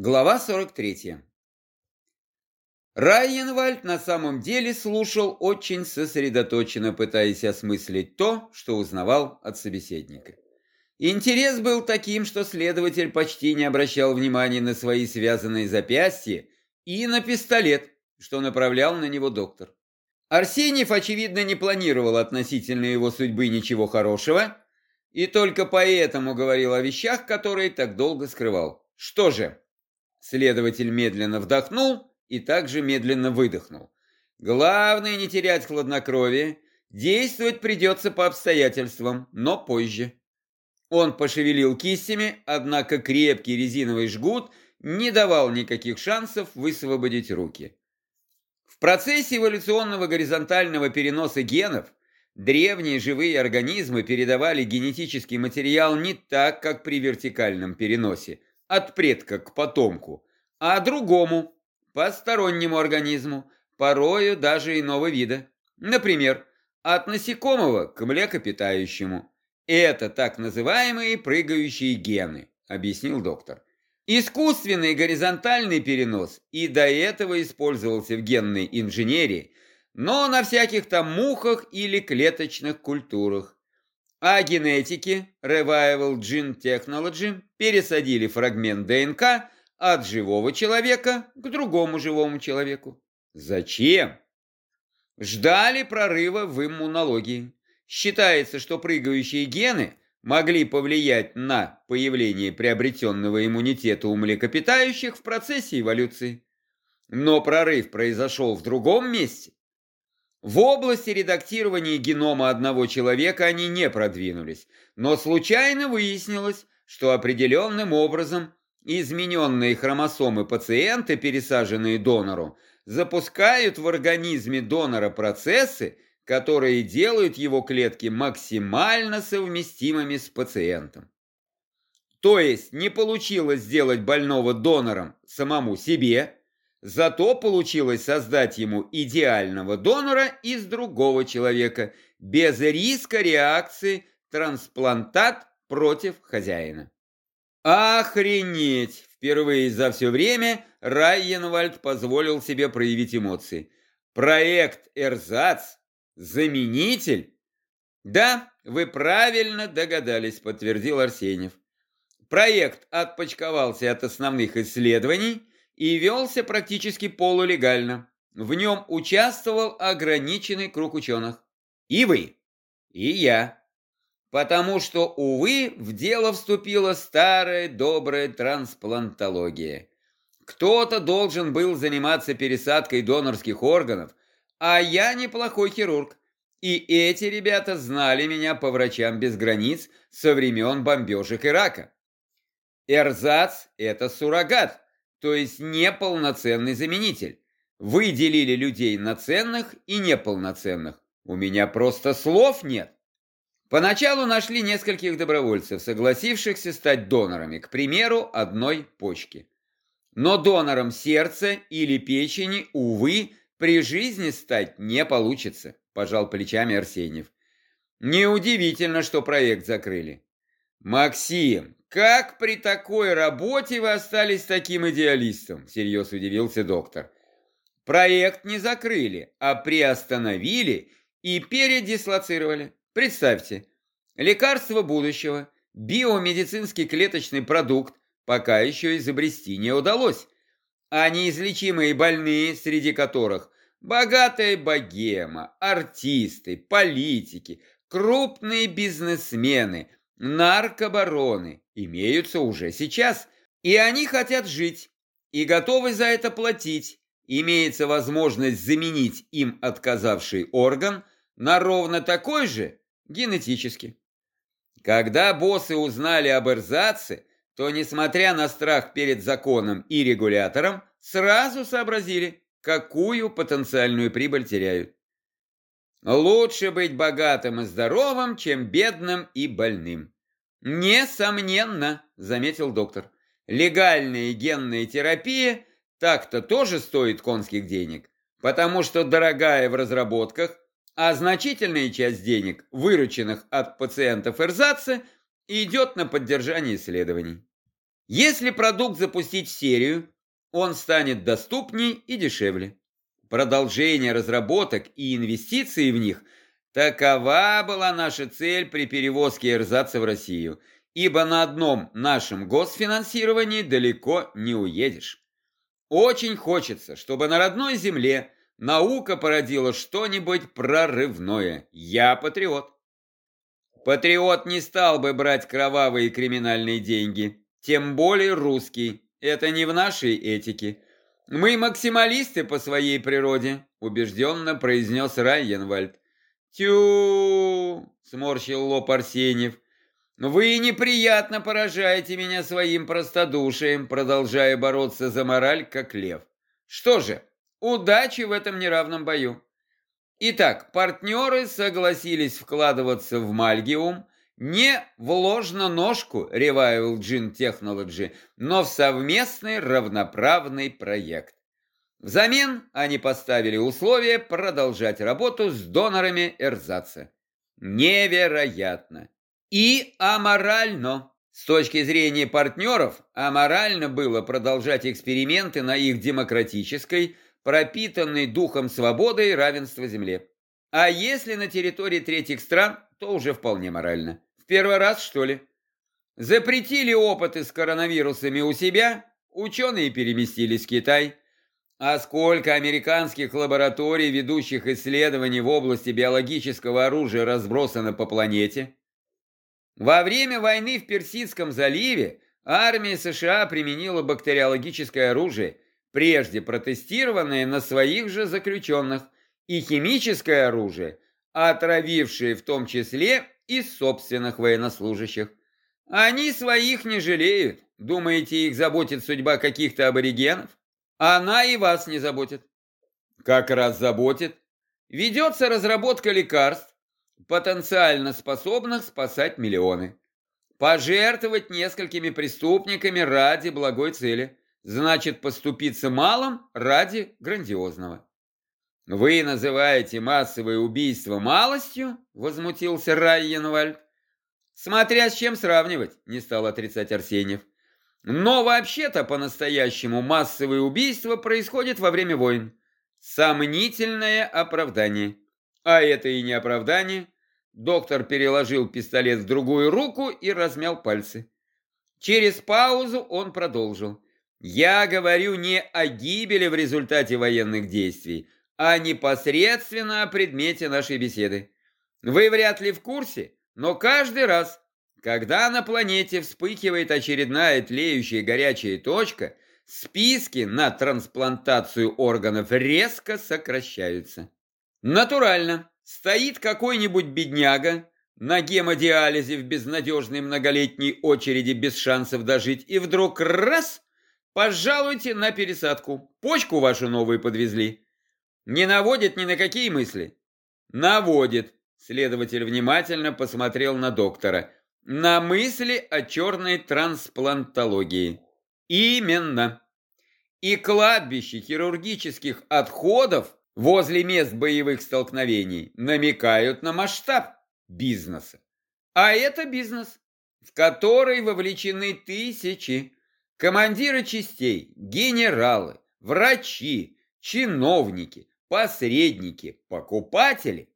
Глава 43. Райенвальд на самом деле слушал очень сосредоточенно, пытаясь осмыслить то, что узнавал от собеседника. Интерес был таким, что следователь почти не обращал внимания на свои связанные запястья и на пистолет, что направлял на него доктор. Арсеньев, очевидно, не планировал относительно его судьбы ничего хорошего, и только поэтому говорил о вещах, которые так долго скрывал. Что же, Следователь медленно вдохнул и также медленно выдохнул. Главное не терять хладнокровие. Действовать придется по обстоятельствам, но позже. Он пошевелил кистями, однако крепкий резиновый жгут не давал никаких шансов высвободить руки. В процессе эволюционного горизонтального переноса генов древние живые организмы передавали генетический материал не так, как при вертикальном переносе – от предка к потомку, а другому, постороннему организму, порою даже иного вида. Например, от насекомого к млекопитающему. Это так называемые прыгающие гены, объяснил доктор. Искусственный горизонтальный перенос и до этого использовался в генной инженерии, но на всяких там мухах или клеточных культурах. А генетики Revival Gene Technology пересадили фрагмент ДНК от живого человека к другому живому человеку. Зачем? Ждали прорыва в иммунологии. Считается, что прыгающие гены могли повлиять на появление приобретенного иммунитета у млекопитающих в процессе эволюции. Но прорыв произошел в другом месте. В области редактирования генома одного человека они не продвинулись, но случайно выяснилось, что определенным образом измененные хромосомы пациента, пересаженные донору, запускают в организме донора процессы, которые делают его клетки максимально совместимыми с пациентом. То есть не получилось сделать больного донором самому себе, Зато получилось создать ему идеального донора из другого человека, без риска реакции трансплантат против хозяина. Охренеть! Впервые за все время Райенвальд позволил себе проявить эмоции. Проект «Эрзац» – заменитель? Да, вы правильно догадались, подтвердил Арсеньев. Проект отпочковался от основных исследований и велся практически полулегально. В нем участвовал ограниченный круг ученых. И вы, и я. Потому что, увы, в дело вступила старая добрая трансплантология. Кто-то должен был заниматься пересадкой донорских органов, а я неплохой хирург. И эти ребята знали меня по врачам без границ со времен бомбежек Ирака. Эрзац – это суррогат, то есть неполноценный заменитель. Вы делили людей на ценных и неполноценных. У меня просто слов нет. Поначалу нашли нескольких добровольцев, согласившихся стать донорами, к примеру, одной почки. Но донором сердца или печени, увы, при жизни стать не получится, пожал плечами Арсеньев. Неудивительно, что проект закрыли. Максим, «Как при такой работе вы остались таким идеалистом?» – всерьез удивился доктор. «Проект не закрыли, а приостановили и передислоцировали. Представьте, лекарство будущего, биомедицинский клеточный продукт пока еще изобрести не удалось, а неизлечимые больные, среди которых богатая богема, артисты, политики, крупные бизнесмены – наркобароны имеются уже сейчас, и они хотят жить, и готовы за это платить. Имеется возможность заменить им отказавший орган на ровно такой же генетически. Когда боссы узнали об эрзаце, то, несмотря на страх перед законом и регулятором, сразу сообразили, какую потенциальную прибыль теряют. Лучше быть богатым и здоровым, чем бедным и больным. Несомненно, заметил доктор. Легальная генная терапия так-то тоже стоит конских денег, потому что дорогая в разработках, а значительная часть денег, вырученных от пациентов эрзаца, идет на поддержание исследований. Если продукт запустить в серию, он станет доступней и дешевле. Продолжение разработок и инвестиции в них – такова была наша цель при перевозке эрзаца в Россию, ибо на одном нашем госфинансировании далеко не уедешь. Очень хочется, чтобы на родной земле наука породила что-нибудь прорывное. Я патриот. Патриот не стал бы брать кровавые криминальные деньги, тем более русский. Это не в нашей этике. Мы максималисты по своей природе, убежденно произнес Райенвальд. Тю, сморщил лоб Арсеньев. Вы неприятно поражаете меня своим простодушием, продолжая бороться за мораль, как лев. Что же, удачи в этом неравном бою. Итак, партнеры согласились вкладываться в Мальгиум не в ложно-ножку Revival Gene Technology, но в совместный равноправный проект. Взамен они поставили условие продолжать работу с донорами эрзаца. Невероятно! И аморально. С точки зрения партнеров, аморально было продолжать эксперименты на их демократической, пропитанной духом свободы и равенства земле. А если на территории третьих стран, то уже вполне морально. Первый раз, что ли? Запретили опыты с коронавирусами у себя, ученые переместились в Китай. А сколько американских лабораторий, ведущих исследований в области биологического оружия, разбросано по планете? Во время войны в Персидском заливе армия США применила бактериологическое оружие, прежде протестированное на своих же заключенных, и химическое оружие, отравившее в том числе и собственных военнослужащих. Они своих не жалеют. Думаете, их заботит судьба каких-то аборигенов? Она и вас не заботит. Как раз заботит. Ведется разработка лекарств, потенциально способных спасать миллионы. Пожертвовать несколькими преступниками ради благой цели, значит поступиться малым ради грандиозного. «Вы называете массовое убийство малостью?» – возмутился Райенвальд. «Смотря с чем сравнивать», – не стал отрицать Арсеньев. «Но вообще-то по-настоящему массовые убийства происходят во время войн. Сомнительное оправдание. А это и не оправдание. Доктор переложил пистолет в другую руку и размял пальцы. Через паузу он продолжил. «Я говорю не о гибели в результате военных действий, а непосредственно о предмете нашей беседы. Вы вряд ли в курсе, но каждый раз, когда на планете вспыхивает очередная тлеющая горячая точка, списки на трансплантацию органов резко сокращаются. Натурально. Стоит какой-нибудь бедняга на гемодиализе в безнадежной многолетней очереди без шансов дожить, и вдруг раз, пожалуйте на пересадку, почку вашу новую подвезли. Не наводит ни на какие мысли? Наводит. Следователь внимательно посмотрел на доктора. На мысли о черной трансплантологии. Именно. И кладбище хирургических отходов возле мест боевых столкновений намекают на масштаб бизнеса. А это бизнес, в который вовлечены тысячи. Командиры частей, генералы, врачи, чиновники, посредники, покупатели.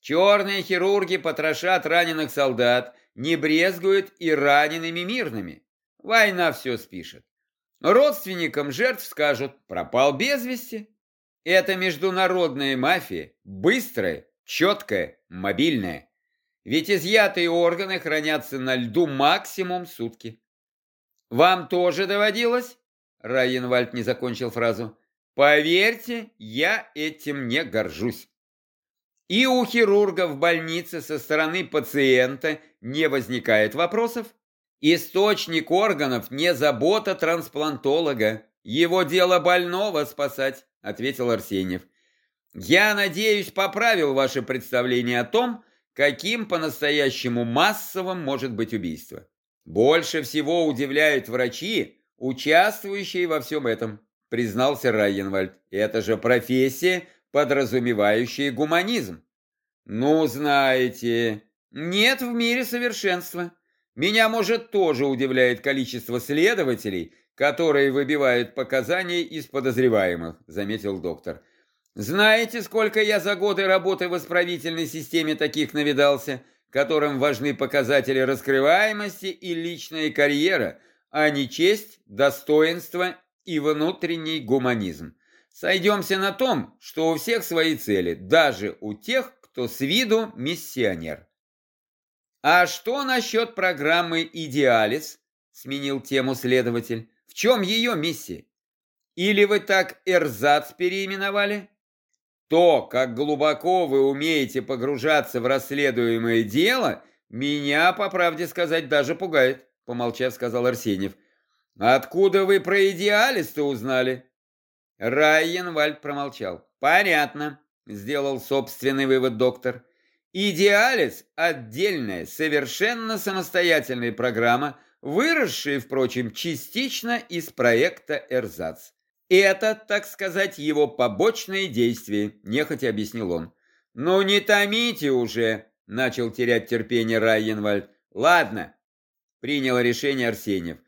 Черные хирурги потрошат раненых солдат, не брезгуют и ранеными мирными. Война все спишет. Родственникам жертв скажут «пропал без вести». Это международная мафия, быстрая, четкая, мобильная. Ведь изъятые органы хранятся на льду максимум сутки. Вам тоже доводилось? Райенвальд не закончил фразу. Поверьте, я этим не горжусь. И у хирурга в больнице со стороны пациента не возникает вопросов. Источник органов не забота трансплантолога. Его дело больного спасать. — ответил Арсеньев. «Я надеюсь, поправил ваше представление о том, каким по-настоящему массовым может быть убийство. Больше всего удивляют врачи, участвующие во всем этом», — признался Райенвальд. «Это же профессия, подразумевающая гуманизм». «Ну, знаете, нет в мире совершенства. Меня, может, тоже удивляет количество следователей, которые выбивают показания из подозреваемых, заметил доктор. Знаете, сколько я за годы работы в исправительной системе таких навидался, которым важны показатели раскрываемости и личная карьера, а не честь, достоинство и внутренний гуманизм. Сойдемся на том, что у всех свои цели, даже у тех, кто с виду миссионер. «А что насчет программы «Идеалис»?» – сменил тему следователь. «В чем ее миссия? Или вы так «Эрзац» переименовали?» То, как глубоко вы умеете погружаться в расследуемое дело, меня, по правде сказать, даже пугает, помолчав, сказал Арсеньев. Откуда вы про идеалиста узнали? Райенвальд промолчал. Понятно, сделал собственный вывод доктор. Идеалис – отдельная, совершенно самостоятельная программа, выросшая, впрочем, частично из проекта «Эрзац». Это, так сказать, его побочные действия, нехотя объяснил он. Ну не томите уже, начал терять терпение Райенвальд. Ладно, принял решение Арсеньев.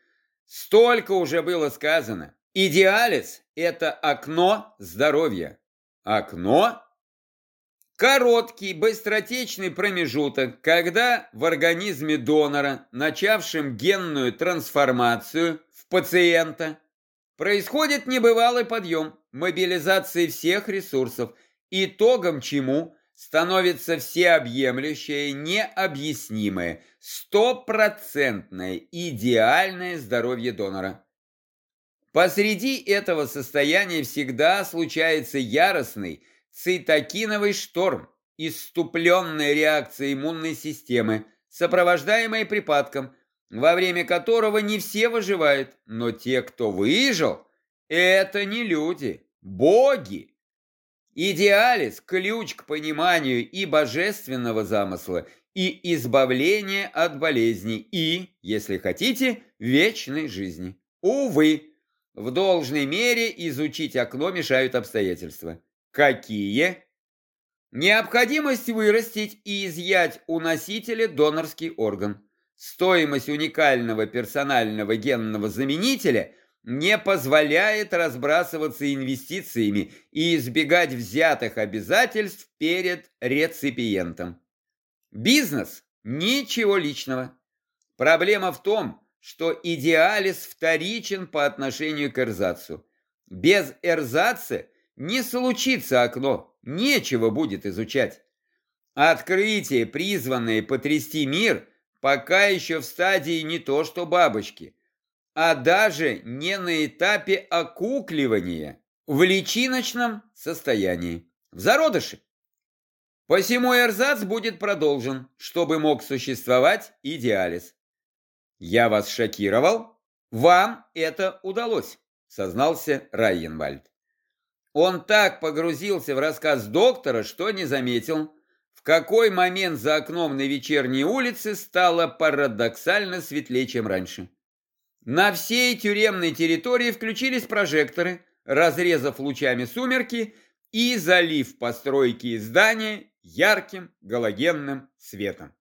Столько уже было сказано. Идеалис – это окно здоровья. Окно? Короткий, быстротечный промежуток, когда в организме донора, начавшем генную трансформацию в пациента, Происходит небывалый подъем мобилизации всех ресурсов, итогом чему становится всеобъемлющее, необъяснимое, стопроцентное, идеальное здоровье донора. Посреди этого состояния всегда случается яростный цитокиновый шторм, иступленная реакция иммунной системы, сопровождаемая припадком – во время которого не все выживают, но те, кто выжил, это не люди, боги. Идеалис – ключ к пониманию и божественного замысла, и избавления от болезней, и, если хотите, вечной жизни. Увы, в должной мере изучить окно мешают обстоятельства. Какие? Необходимость вырастить и изъять у носителя донорский орган. Стоимость уникального персонального генного заменителя не позволяет разбрасываться инвестициями и избегать взятых обязательств перед реципиентом. Бизнес – ничего личного. Проблема в том, что идеалис вторичен по отношению к эрзацу. Без эрзаца не случится окно, нечего будет изучать. Открытие, призванное потрясти мир – пока еще в стадии не то что бабочки, а даже не на этапе окукливания, в личиночном состоянии, в зародыше. Посему эрзац будет продолжен, чтобы мог существовать идеалис. Я вас шокировал? Вам это удалось, сознался Райенвальд. Он так погрузился в рассказ доктора, что не заметил, в какой момент за окном на вечерней улице стало парадоксально светлее, чем раньше. На всей тюремной территории включились прожекторы, разрезав лучами сумерки и залив постройки и здания ярким галогенным светом.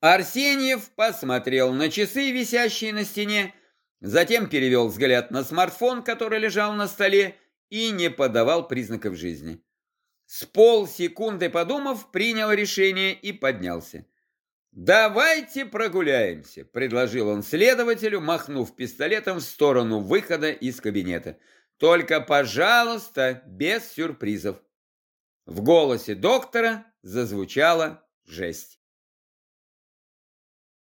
Арсеньев посмотрел на часы, висящие на стене, затем перевел взгляд на смартфон, который лежал на столе, и не подавал признаков жизни. С полсекунды подумав, принял решение и поднялся. «Давайте прогуляемся», — предложил он следователю, махнув пистолетом в сторону выхода из кабинета. «Только, пожалуйста, без сюрпризов». В голосе доктора зазвучала жесть.